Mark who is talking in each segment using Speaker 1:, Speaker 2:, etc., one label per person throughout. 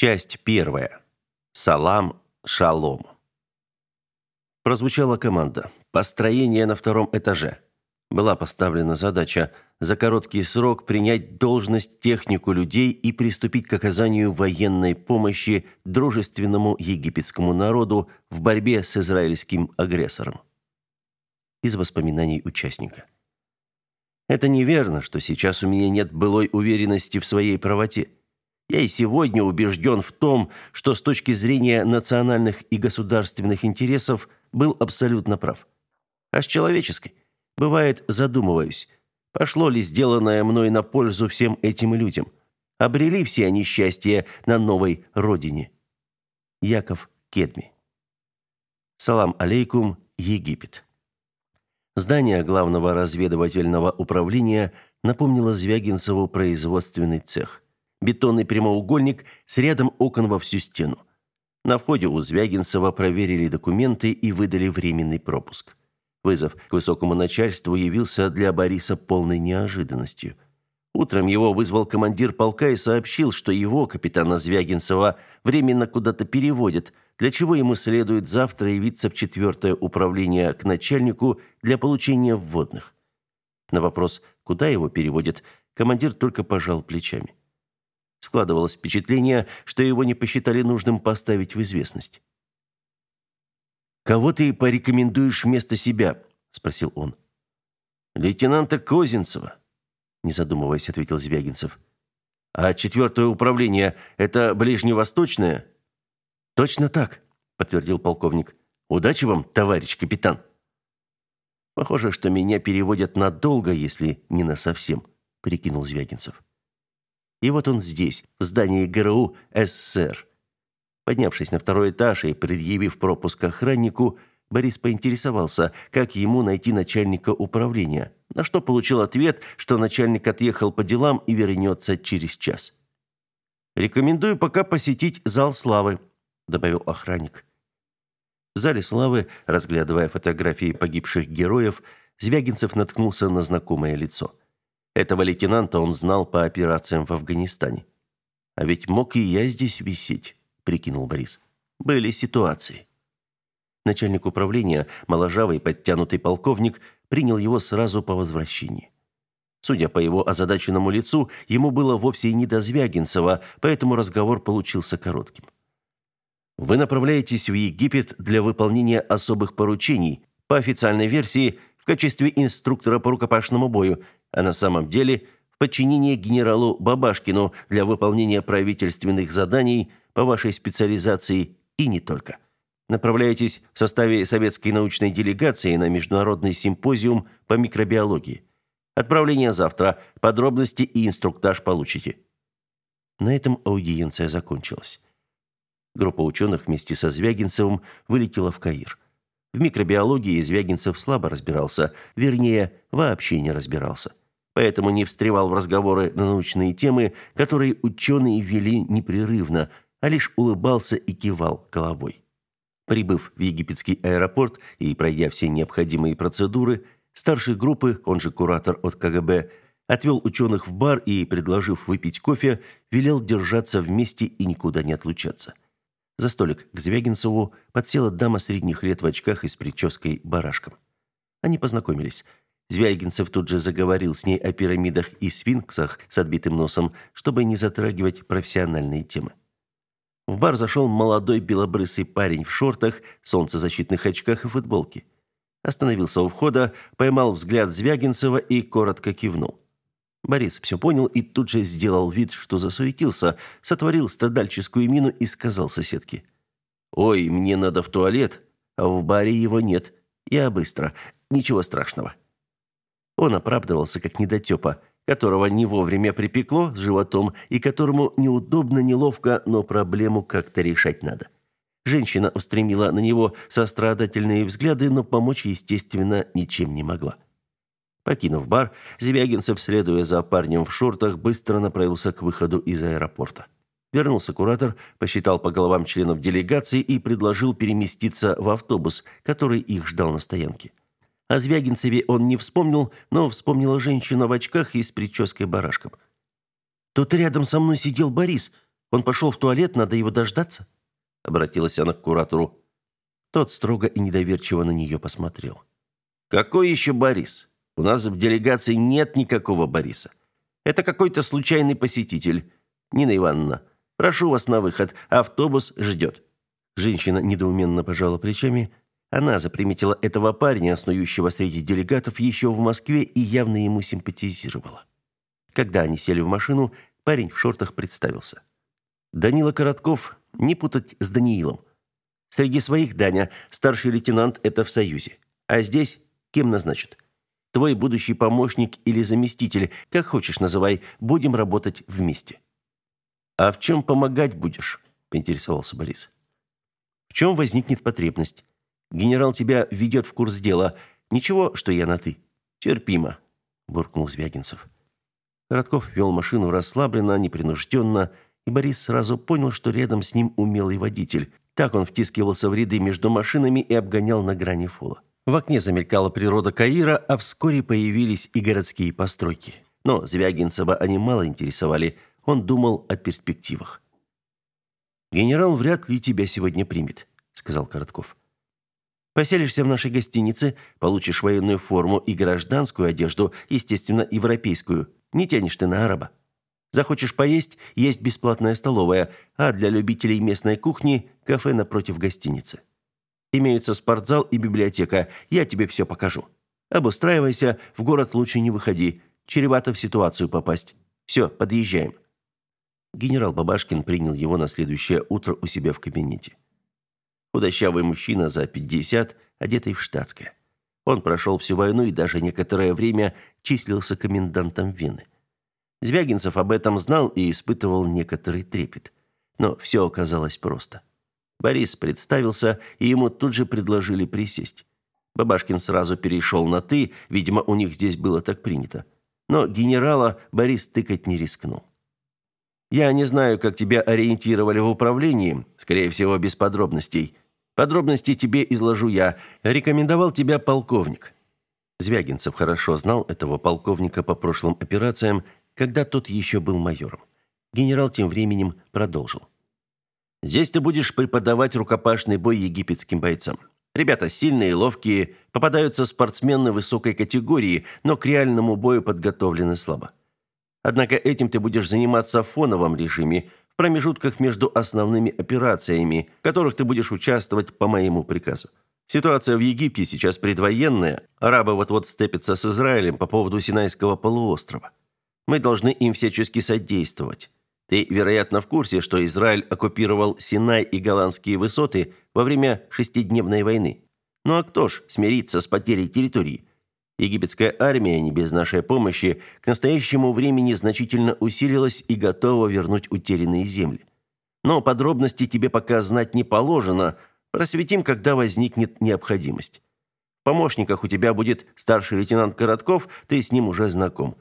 Speaker 1: Часть первая. Салам, шалом. Прозвучала команда. Построение на втором этаже. Была поставлена задача за короткий срок принять должность технику людей и приступить к оказанию военной помощи дружественному египетскому народу в борьбе с израильским агрессором. Из воспоминаний участника. Это неверно, что сейчас у меня нет былой уверенности в своей правоте. Я и сегодня убежден в том, что с точки зрения национальных и государственных интересов был абсолютно прав. А с человеческой, бывает, задумываюсь, пошло ли сделанное мной на пользу всем этим людям? Обрели все они счастье на новой родине? Яков Кедми. Салам алейкум, Египет. Здание главного разведывательного управления напомнило Звягинцеву производственный цех – бетонный прямоугольник с рядом окон во всю стену. На входе у Звягинцева проверили документы и выдали временный пропуск. Вызов к высокому начальству явился для Бориса полной неожиданностью. Утром его вызвал командир полка и сообщил, что его, капитана Звягинцева, временно куда-то переводят, для чего ему следует завтра явиться в четвертое управление к начальнику для получения вводных. На вопрос, куда его переводят, командир только пожал плечами. Складывалось впечатление, что его не посчитали нужным поставить в известность. «Кого ты порекомендуешь вместо себя?» – спросил он. «Лейтенанта Козинцева», – не задумываясь, ответил Звягинцев. «А четвертое управление – это ближневосточное?» «Точно так», – подтвердил полковник. «Удачи вам, товарищ капитан». «Похоже, что меня переводят надолго, если не на совсем», – прикинул Звягинцев. И вот он здесь, в здании ГРУ СССР. Поднявшись на второй этаж и предъявив пропуск охраннику, Борис поинтересовался, как ему найти начальника управления, на что получил ответ, что начальник отъехал по делам и вернется через час. «Рекомендую пока посетить зал славы», – добавил охранник. В зале славы, разглядывая фотографии погибших героев, Звягинцев наткнулся на знакомое лицо – этого лейтенанта он знал по операциям в Афганистане. А ведь мог и я здесь висеть, прикинул Борис. Были ситуации. Начальник управления, моложавый подтянутый полковник, принял его сразу по возвращении. Судя по его озадаченному лицу, ему было вовсе и не до Звягинцева, поэтому разговор получился коротким. Вы направляетесь в Египет для выполнения особых поручений, по официальной версии, в качестве инструктора по рукопашному бою, а на самом деле в подчинении генералу Бабашкину для выполнения правительственных заданий по вашей специализации и не только. Направляетесь в составе советской научной делегации на международный симпозиум по микробиологии. Отправление завтра. Подробности и инструктаж получите. На этом аудиенция закончилась. Группа ученых вместе со Звягинцевым вылетела в Каир. В микробиологии Звягинцев слабо разбирался, вернее, вообще не разбирался. Поэтому не встревал в разговоры на научные темы, которые ученые вели непрерывно, а лишь улыбался и кивал головой. Прибыв в египетский аэропорт и пройдя все необходимые процедуры, старший группы, он же куратор от КГБ, отвел ученых в бар и, предложив выпить кофе, велел держаться вместе и никуда не отлучаться. За столик к Звягинцеву подсела дама средних лет в очках и с прической барашком. Они познакомились. Звягинцев тут же заговорил с ней о пирамидах и сфинксах с отбитым носом, чтобы не затрагивать профессиональные темы. В бар зашел молодой белобрысый парень в шортах, солнцезащитных очках и футболке. Остановился у входа, поймал взгляд Звягинцева и коротко кивнул. Борис все понял и тут же сделал вид, что засуетился, сотворил страдальческую мину и сказал соседке. «Ой, мне надо в туалет, а в баре его нет. Я быстро. Ничего страшного». Он оправдывался как недотепа, которого не вовремя припекло с животом и которому неудобно, неловко, но проблему как-то решать надо. Женщина устремила на него сострадательные взгляды, но помочь, естественно, ничем не могла. Покинув бар, Звягинцев, следуя за парнем в шортах, быстро направился к выходу из аэропорта. Вернулся куратор, посчитал по головам членов делегации и предложил переместиться в автобус, который их ждал на стоянке. О Звягинцеве он не вспомнил, но вспомнила женщина в очках и с прической барашком. «Тут рядом со мной сидел Борис», Он пошел в туалет, надо его дождаться?» Обратилась она к куратору. Тот строго и недоверчиво на нее посмотрел. «Какой еще Борис? У нас в делегации нет никакого Бориса. Это какой-то случайный посетитель. Нина Ивановна, прошу вас на выход, автобус ждет». Женщина недоуменно пожала плечами. Она заприметила этого парня, снующего среди делегатов, еще в Москве и явно ему симпатизировала. Когда они сели в машину, парень в шортах представился. Данила Коротков, не путать с Даниилом. Среди своих Даня, старший лейтенант это в Союзе. А здесь кем назначат? Твой будущий помощник или заместитель, как хочешь называй, будем работать вместе. А в чем помогать будешь? поинтересовался Борис. В чем возникнет потребность? Генерал тебя введет в курс дела. Ничего, что я на «ты». Терпимо», – буркнул Звягинцев. Коротков вел машину расслабленно, непринужденно, и Борис сразу понял, что рядом с ним умелый водитель. Так он втискивался в ряды между машинами и обгонял на грани фола. В окне замелькала природа Каира, а вскоре появились и городские постройки. Но Звягинцева они мало интересовали, он думал о перспективах. «Генерал вряд ли тебя сегодня примет», — сказал Коротков. «Поселишься в нашей гостинице, получишь военную форму и гражданскую одежду, естественно, европейскую. Не тянешь ты на араба. Захочешь поесть, есть бесплатная столовая, а для любителей местной кухни – кафе напротив гостиницы. Имеются спортзал и библиотека, я тебе все покажу. Обустраивайся, в город лучше не выходи, чревато в ситуацию попасть. Все, подъезжаем». Генерал Бабашкин принял его на следующее утро у себя в кабинете. Худощавый мужчина за 50, одетый в штатское. Он прошел всю войну и даже некоторое время числился комендантом Вены. Звягинцев об этом знал и испытывал некоторый трепет. Но все оказалось просто. Борис представился, и ему тут же предложили присесть. Бабашкин сразу перешел на «ты», видимо, у них здесь было так принято. Но генерала Борис тыкать не рискнул. Я не знаю, как тебя ориентировали в управлении, скорее всего, без подробностей. Подробности тебе изложу я. Рекомендовал тебя полковник. Звягинцев хорошо знал этого полковника по прошлым операциям, когда тот еще был майором. Генерал тем временем продолжил. Здесь ты будешь преподавать рукопашный бой египетским бойцам. Ребята сильные, ловкие, попадаются спортсмены высокой категории, но к реальному бою подготовлены слабо. Однако этим ты будешь заниматься в фоновом режиме, в промежутках между основными операциями, в которых ты будешь участвовать по моему приказу. Ситуация в Египте сейчас предвоенная. Арабы вот-вот сцепятся с Израилем по поводу Синайского полуострова. Мы должны им всячески содействовать. Ты, вероятно, в курсе, что Израиль оккупировал Синай и голландские высоты во время шестидневной войны. Ну а кто ж смирится с потерей территории? Египетская армия, не без нашей помощи, к настоящему времени значительно усилилась и готова вернуть утерянные земли. Но подробности тебе пока знать не положено, просветим, когда возникнет необходимость. В помощниках у тебя будет старший лейтенант Коротков, ты с ним уже знаком.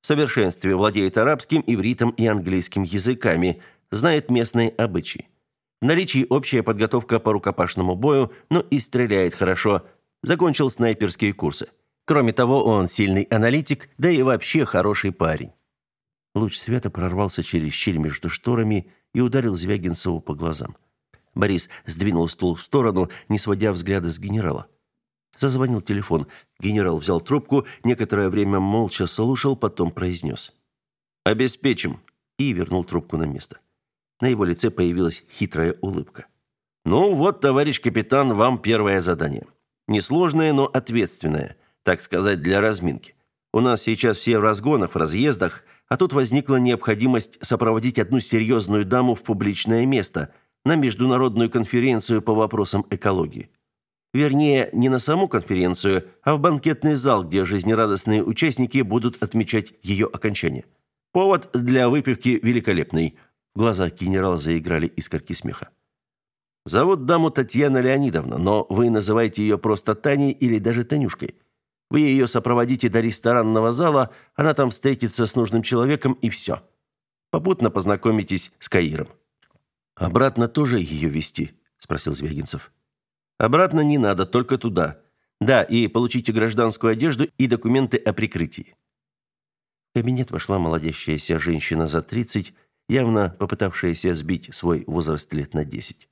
Speaker 1: В совершенстве владеет арабским, ивритом и английским языками, знает местные обычаи. В наличии общая подготовка по рукопашному бою, но и стреляет хорошо. Закончил снайперские курсы. Кроме того, он сильный аналитик, да и вообще хороший парень. Луч света прорвался через щель между шторами и ударил Звягинцеву по глазам. Борис сдвинул стул в сторону, не сводя взгляда с генерала. Зазвонил телефон. Генерал взял трубку, некоторое время молча слушал, потом произнес. «Обеспечим!» и вернул трубку на место. На его лице появилась хитрая улыбка. «Ну вот, товарищ капитан, вам первое задание. Несложное, но ответственное так сказать, для разминки. У нас сейчас все в разгонах, в разъездах, а тут возникла необходимость сопроводить одну серьезную даму в публичное место, на международную конференцию по вопросам экологии. Вернее, не на саму конференцию, а в банкетный зал, где жизнерадостные участники будут отмечать ее окончание. Повод для выпивки великолепный. В глазах генерала заиграли искорки смеха. Зовут даму Татьяна Леонидовна, но вы называете ее просто Таней или даже Танюшкой. Вы ее сопроводите до ресторанного зала, она там встретится с нужным человеком и все. Попутно познакомитесь с Каиром». «Обратно тоже ее вести?» – спросил Звягинцев. «Обратно не надо, только туда. Да, и получите гражданскую одежду и документы о прикрытии». В кабинет вошла молодящаяся женщина за 30, явно попытавшаяся сбить свой возраст лет на десять.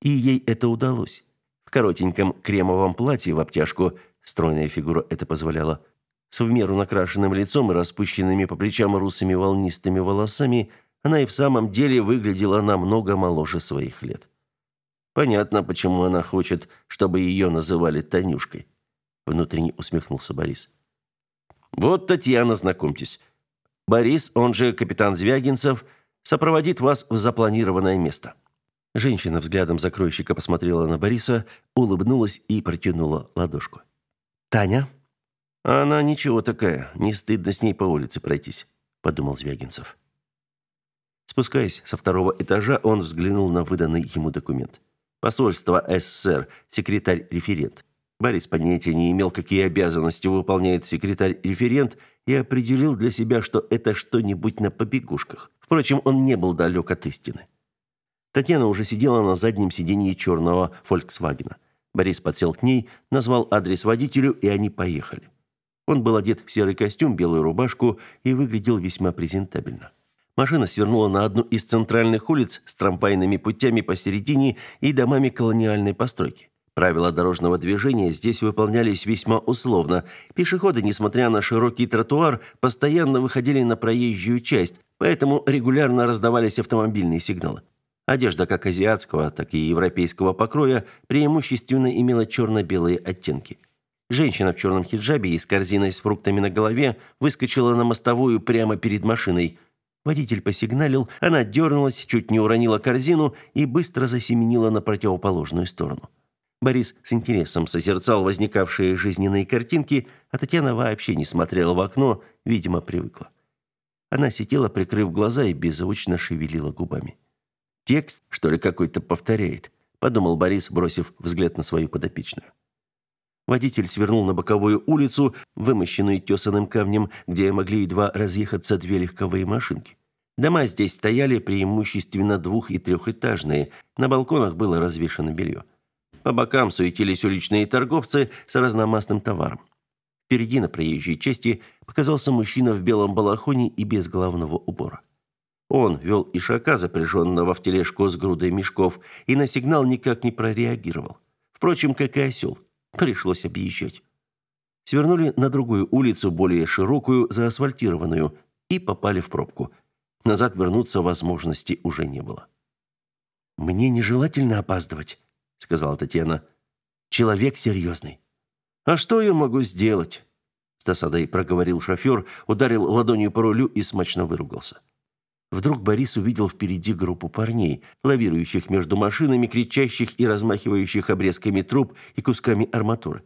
Speaker 1: И ей это удалось. В коротеньком кремовом платье в обтяжку, стройная фигура это позволяла, с в меру накрашенным лицом и распущенными по плечам русыми волнистыми волосами, она и в самом деле выглядела намного моложе своих лет. Понятно, почему она хочет, чтобы ее называли Танюшкой. Внутренне усмехнулся Борис. Вот, Татьяна, знакомьтесь. Борис, он же капитан Звягинцев, сопроводит вас в запланированное место. Женщина взглядом закройщика посмотрела на Бориса, улыбнулась и протянула ладошку. Таня, она ничего такая, не стыдно с ней по улице пройтись, подумал Звягинцев. Спускаясь со второго этажа, он взглянул на выданный ему документ. Посольство СССР, секретарь-референт. Борис понятия не имел, какие обязанности выполняет секретарь-референт, и определил для себя, что это что-нибудь на побегушках. Впрочем, он не был далек от истины. Татьяна уже сидела на заднем сиденье черного «Фольксвагена». Борис подсел к ней, назвал адрес водителю, и они поехали. Он был одет в серый костюм, белую рубашку и выглядел весьма презентабельно. Машина свернула на одну из центральных улиц с трамвайными путями посередине и домами колониальной постройки. Правила дорожного движения здесь выполнялись весьма условно. Пешеходы, несмотря на широкий тротуар, постоянно выходили на проезжую часть, поэтому регулярно раздавались автомобильные сигналы. Одежда как азиатского, так и европейского покроя преимущественно имела черно-белые оттенки – Женщина в черном хиджабе и с корзиной с фруктами на голове выскочила на мостовую прямо перед машиной. Водитель посигналил, она дернулась, чуть не уронила корзину и быстро засеменила на противоположную сторону. Борис с интересом созерцал возникавшие жизненные картинки, а Татьяна вообще не смотрела в окно, видимо, привыкла. Она сидела, прикрыв глаза и беззвучно шевелила губами. «Текст, что ли, какой-то повторяет?» – подумал Борис, бросив взгляд на свою подопечную. Водитель свернул на боковую улицу, вымощенную тесаным камнем, где могли едва разъехаться две легковые машинки. Дома здесь стояли преимущественно двух- и трехэтажные, на балконах было развешано белье. По бокам суетились уличные торговцы с разномастным товаром. Впереди на проезжей части показался мужчина в белом балахоне и без головного убора. Он вел ишака, запряженного в тележку с грудой мешков, и на сигнал никак не прореагировал. Впрочем, как и осел – Пришлось объезжать. Свернули на другую улицу, более широкую, заасфальтированную, и попали в пробку. Назад вернуться возможности уже не было. «Мне нежелательно опаздывать», — сказала Татьяна. «Человек серьезный». «А что я могу сделать?» С досадой проговорил шофер, ударил ладонью по рулю и смачно выругался. Вдруг Борис увидел впереди группу парней, лавирующих между машинами, кричащих и размахивающих обрезками труб и кусками арматуры.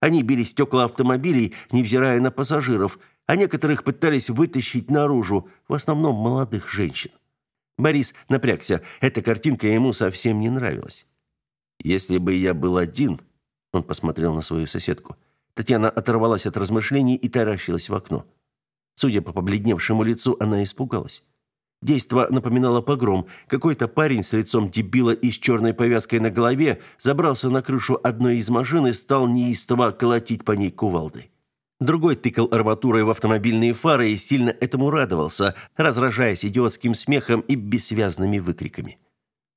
Speaker 1: Они били стекла автомобилей, невзирая на пассажиров, а некоторых пытались вытащить наружу, в основном молодых женщин. Борис напрягся. Эта картинка ему совсем не нравилась. «Если бы я был один...» Он посмотрел на свою соседку. Татьяна оторвалась от размышлений и таращилась в окно. Судя по побледневшему лицу, она испугалась. Действо напоминало погром. Какой-то парень с лицом дебила и с черной повязкой на голове забрался на крышу одной из машин и стал неистово колотить по ней кувалдой. Другой тыкал арматурой в автомобильные фары и сильно этому радовался, разражаясь идиотским смехом и бессвязными выкриками.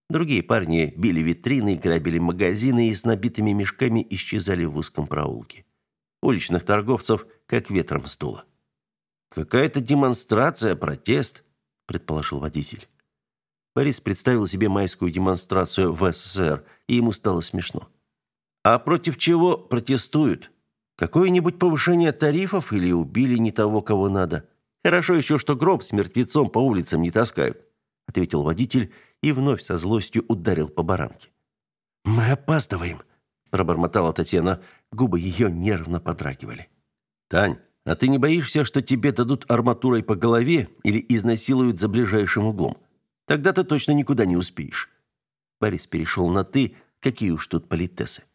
Speaker 1: Другие парни били витрины, грабили магазины и с набитыми мешками исчезали в узком проулке. Уличных торговцев как ветром сдуло. Какая-то демонстрация, протест – предположил водитель. Борис представил себе майскую демонстрацию в СССР, и ему стало смешно. А против чего протестуют? Какое-нибудь повышение тарифов или убили не того, кого надо? Хорошо еще, что гроб с мертвецом по улицам не таскают, ответил водитель и вновь со злостью ударил по баранке. Мы опаздываем, пробормотала Татьяна, губы ее нервно подрагивали. Тань, а ты не боишься, что тебе дадут арматурой по голове или изнасилуют за ближайшим углом? Тогда ты точно никуда не успеешь. Борис перешел на ты, какие уж тут политесы.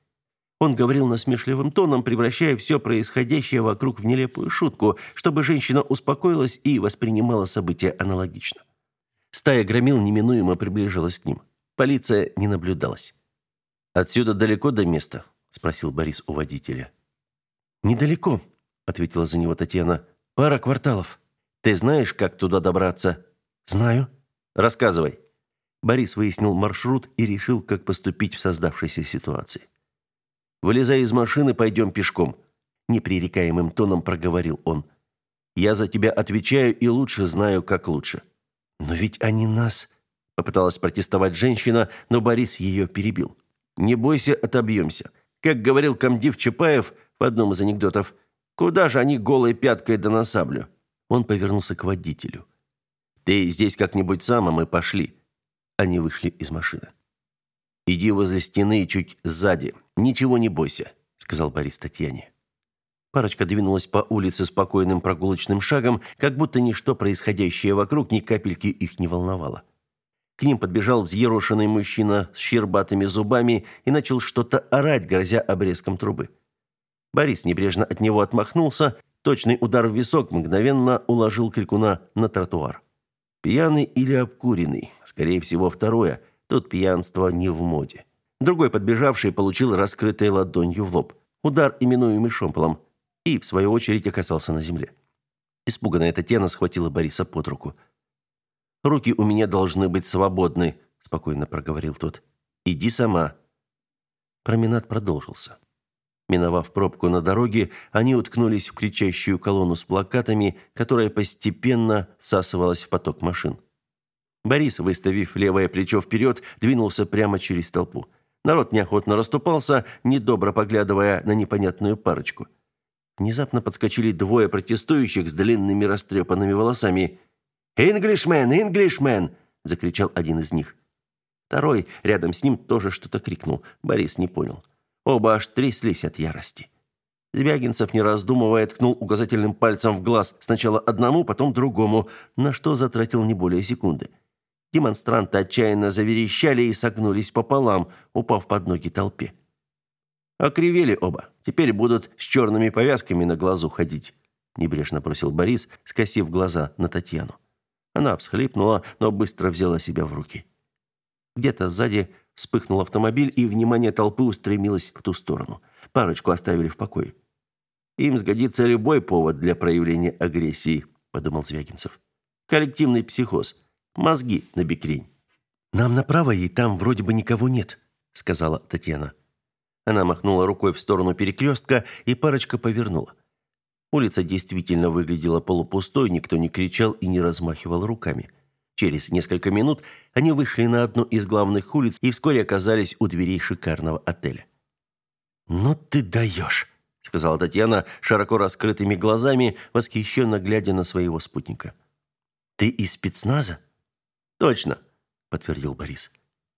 Speaker 1: Он говорил насмешливым тоном, превращая все происходящее вокруг в нелепую шутку, чтобы женщина успокоилась и воспринимала события аналогично. Стая громил неминуемо приближалась к ним. Полиция не наблюдалась. «Отсюда далеко до места?» – спросил Борис у водителя. «Недалеко», ответила за него Татьяна. Пара кварталов. Ты знаешь, как туда добраться? Знаю. Рассказывай». Борис выяснил маршрут и решил, как поступить в создавшейся ситуации. «Вылезай из машины, пойдем пешком», – непререкаемым тоном проговорил он. «Я за тебя отвечаю и лучше знаю, как лучше». «Но ведь они нас...» – попыталась протестовать женщина, но Борис ее перебил. «Не бойся, отобьемся. Как говорил комдив Чапаев в одном из анекдотов, куда же они голой пяткой да на саблю?» Он повернулся к водителю. «Ты здесь как-нибудь сам, а мы пошли». Они вышли из машины. «Иди возле стены чуть сзади. Ничего не бойся», — сказал Борис Татьяне. Парочка двинулась по улице спокойным прогулочным шагом, как будто ничто происходящее вокруг ни капельки их не волновало. К ним подбежал взъерошенный мужчина с щербатыми зубами и начал что-то орать, грозя обрезком трубы. Борис небрежно от него отмахнулся, точный удар в висок мгновенно уложил крикуна на тротуар. Пьяный или обкуренный? Скорее всего, второе. Тут пьянство не в моде. Другой подбежавший получил раскрытой ладонью в лоб. Удар, именуемый шомполом. И, в свою очередь, оказался на земле. Испуганная Татьяна схватила Бориса под руку. «Руки у меня должны быть свободны», – спокойно проговорил тот. «Иди сама». Променад продолжился. Миновав пробку на дороге, они уткнулись в кричащую колонну с плакатами, которая постепенно всасывалась в поток машин. Борис, выставив левое плечо вперед, двинулся прямо через толпу. Народ неохотно расступался, недобро поглядывая на непонятную парочку. Внезапно подскочили двое протестующих с длинными растрепанными волосами. «Инглишмен! Инглишмен!» – закричал один из них. Второй рядом с ним тоже что-то крикнул. Борис не понял. Оба аж тряслись от ярости. Звягинцев, не раздумывая, ткнул указательным пальцем в глаз сначала одному, потом другому, на что затратил не более секунды. Демонстранты отчаянно заверещали и согнулись пополам, упав под ноги толпе. Окривели оба. Теперь будут с черными повязками на глазу ходить, небрежно бросил Борис, скосив глаза на Татьяну. Она всхлипнула, но быстро взяла себя в руки. Где-то сзади Вспыхнул автомобиль, и внимание толпы устремилось в ту сторону. Парочку оставили в покое. «Им сгодится любой повод для проявления агрессии», – подумал Звягинцев. «Коллективный психоз. Мозги на бекрень». «Нам направо, и там вроде бы никого нет», – сказала Татьяна. Она махнула рукой в сторону перекрестка, и парочка повернула. Улица действительно выглядела полупустой, никто не кричал и не размахивал руками. Через несколько минут они вышли на одну из главных улиц и вскоре оказались у дверей шикарного отеля. «Ну ты даешь!» – сказала Татьяна широко раскрытыми глазами, восхищенно глядя на своего спутника. «Ты из спецназа?» «Точно», – подтвердил Борис.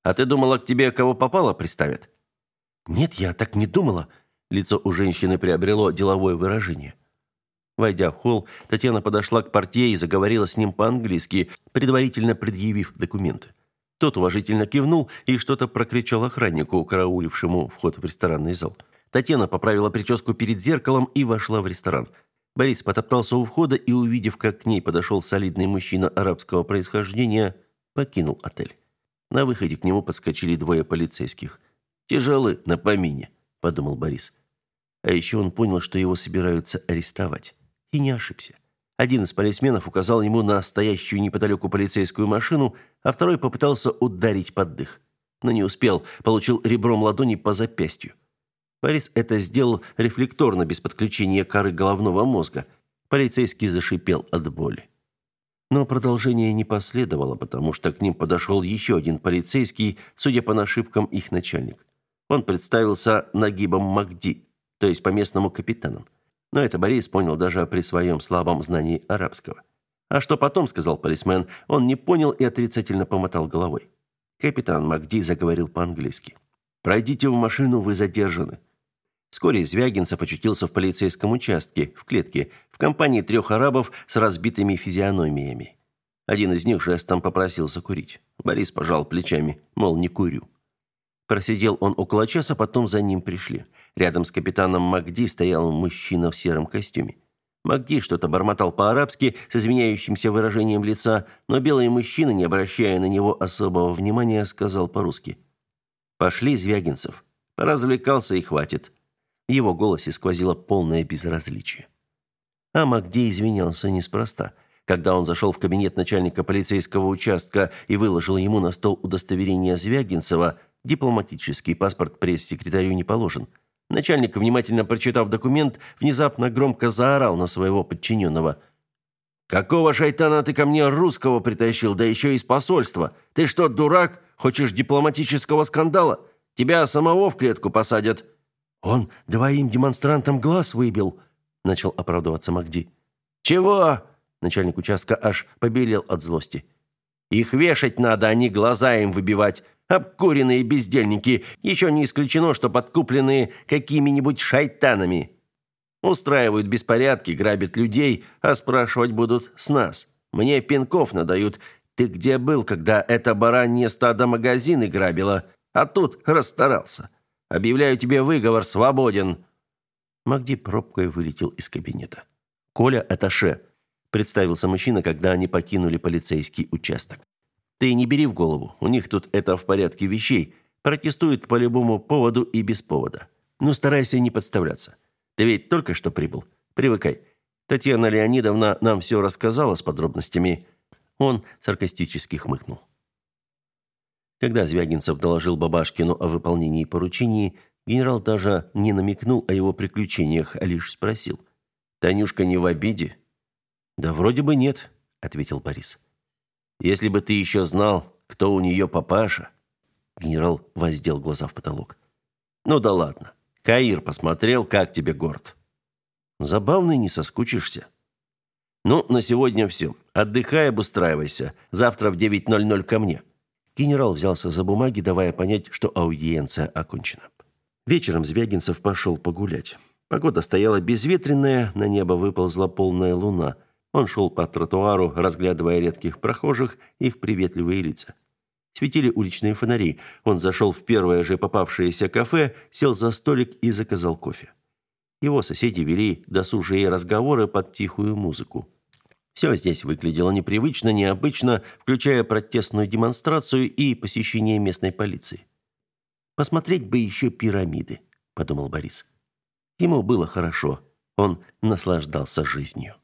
Speaker 1: «А ты думала, к тебе кого попало приставят?» «Нет, я так не думала». Лицо у женщины приобрело деловое выражение. Войдя в холл, Татьяна подошла к портье и заговорила с ним по-английски, предварительно предъявив документы. Тот уважительно кивнул и что-то прокричал охраннику, караулившему вход в ресторанный зал. Татьяна поправила прическу перед зеркалом и вошла в ресторан. Борис потоптался у входа и, увидев, как к ней подошел солидный мужчина арабского происхождения, покинул отель. На выходе к нему подскочили двое полицейских. «Тяжелы на помине», – подумал Борис. А еще он понял, что его собираются арестовать. И не ошибся. Один из полисменов указал ему на стоящую неподалеку полицейскую машину, а второй попытался ударить под дых. Но не успел, получил ребром ладони по запястью. Борис это сделал рефлекторно, без подключения коры головного мозга. Полицейский зашипел от боли. Но продолжение не последовало, потому что к ним подошел еще один полицейский, судя по нашивкам, их начальник. Он представился Нагибом Магди, то есть по-местному капитаном. Но это Борис понял даже при своем слабом знании арабского. А что потом, сказал полисмен, он не понял и отрицательно помотал головой. Капитан Макди заговорил по-английски. «Пройдите в машину, вы задержаны». Вскоре Звягинцев очутился в полицейском участке, в клетке, в компании трех арабов с разбитыми физиономиями. Один из них жестом попросился курить. Борис пожал плечами, мол, не курю. Просидел он около часа, потом за ним пришли. Рядом с капитаном Макди стоял мужчина в сером костюме. Макди что-то бормотал по-арабски с извиняющимся выражением лица, но белый мужчина, не обращая на него особого внимания, сказал по-русски. «Пошли, Звягинцев. Поразвлекался и хватит». В его голосе сквозило полное безразличие. А Макди извинялся неспроста. Когда он зашел в кабинет начальника полицейского участка и выложил ему на стол удостоверение Звягинцева, дипломатический паспорт пресс-секретарю не положен. Начальник, внимательно прочитав документ, внезапно громко заорал на своего подчиненного. «Какого шайтана ты ко мне русского притащил, да еще из посольства? Ты что, дурак? Хочешь дипломатического скандала? Тебя самого в клетку посадят».
Speaker 2: «Он двоим демонстрантам глаз выбил», – начал оправдываться Магди.
Speaker 1: «Чего?» – начальник участка аж побелел от злости. «Их вешать надо, а не глаза им выбивать. Обкуренные бездельники, еще не исключено, что подкупленные какими-нибудь шайтанами. Устраивают беспорядки, грабят людей, а спрашивать будут с нас. Мне пинков надают. Ты где был, когда это баранье стадо магазины грабило? А тут расстарался. Объявляю тебе выговор, свободен».
Speaker 2: Магди пробкой вылетел из кабинета. «Коля Аташе», – представился мужчина, когда они покинули полицейский участок. «Ты не бери в голову, у них тут это в порядке вещей, протестуют по любому поводу и без повода. Ну, старайся не подставляться. Ты ведь только что прибыл. Привыкай. Татьяна Леонидовна нам все рассказала с подробностями». Он саркастически хмыкнул. Когда Звягинцев доложил Бабашкину о выполнении поручений, генерал даже не намекнул о его приключениях, а лишь спросил. «Танюшка не в обиде?»
Speaker 1: «Да вроде бы нет», — ответил Борис. «Если бы ты еще знал, кто у нее папаша...» Генерал воздел глаза в потолок. «Ну да ладно. Каир посмотрел, как тебе город». «Забавный, не соскучишься». «Ну, на сегодня все. Отдыхай, обустраивайся. Завтра в 9.00 ко мне».
Speaker 2: Генерал взялся за бумаги, давая понять, что аудиенция окончена. Вечером Звягинцев пошел погулять. Погода стояла безветренная, на небо выползла полная луна. Он шел по тротуару, разглядывая редких прохожих, их приветливые лица. Светили уличные фонари. Он зашел в первое же попавшееся кафе, сел за столик и заказал кофе. Его соседи вели досужие разговоры под тихую музыку. Все здесь выглядело непривычно, необычно, включая протестную демонстрацию и посещение местной полиции. «Посмотреть бы еще пирамиды», – подумал Борис. Ему было хорошо, он наслаждался жизнью.